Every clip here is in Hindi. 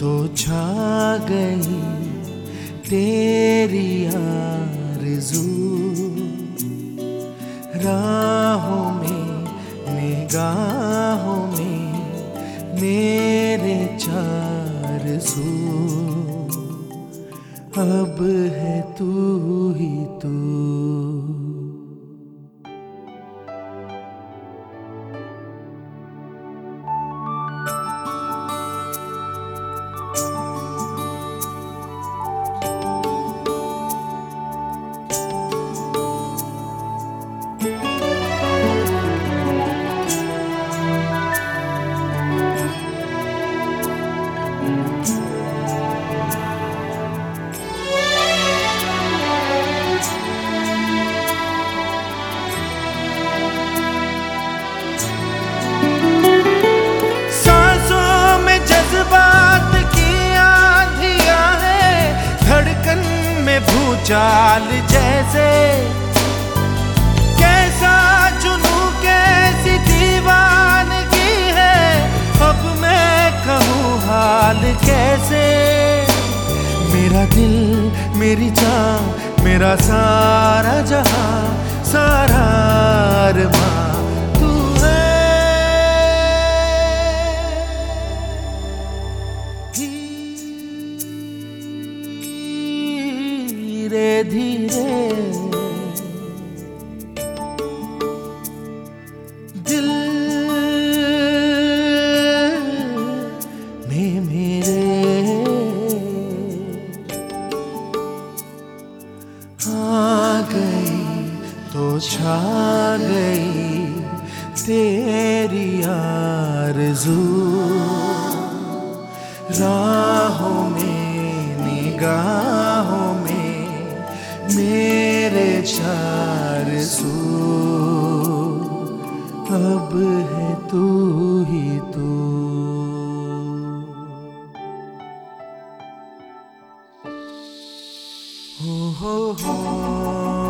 तो छा गई तेरी आरज़ू। राहों में, निगाहों में मेरे चार सू अब है तू ही तू। में भूचाल जैसे। कैसा जुनू, कैसी दीवानगी है। अब मैं कहूँ हाल कैसे। मेरा दिल, मेरी जान, मेरा सारा जहाँ, सारा धीरे धीरे दिल मेरे आ गई तो छा गई राहों में निगाहों चार सू अब है तू ही तू। हो हो हो।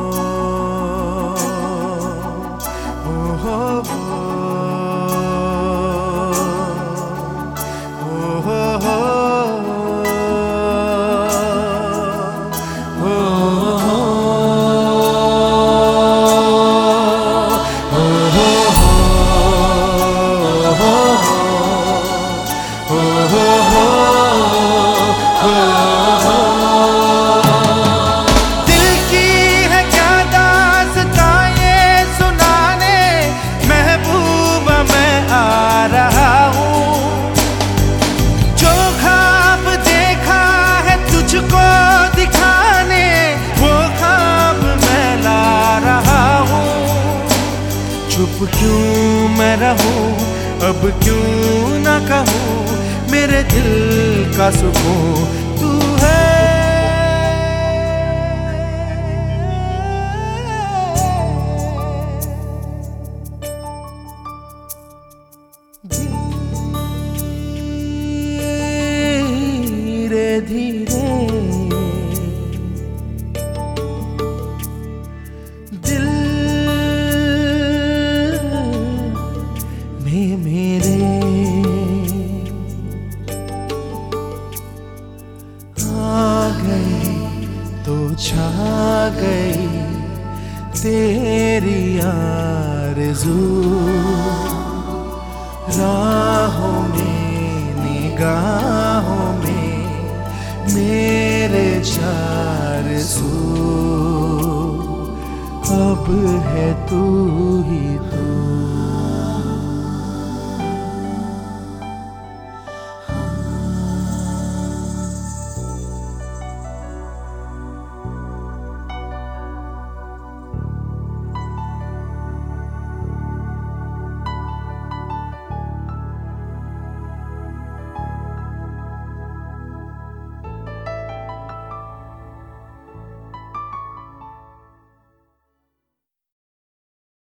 चुप क्यों मैं रहूँ? अब क्यों ना कहूँ, मेरे दिल का सुकून तू है। धीरे धीरे तो छा गई तेरी आरज़ू। राहों में, निगाहों में मेरे चार सू अब है तू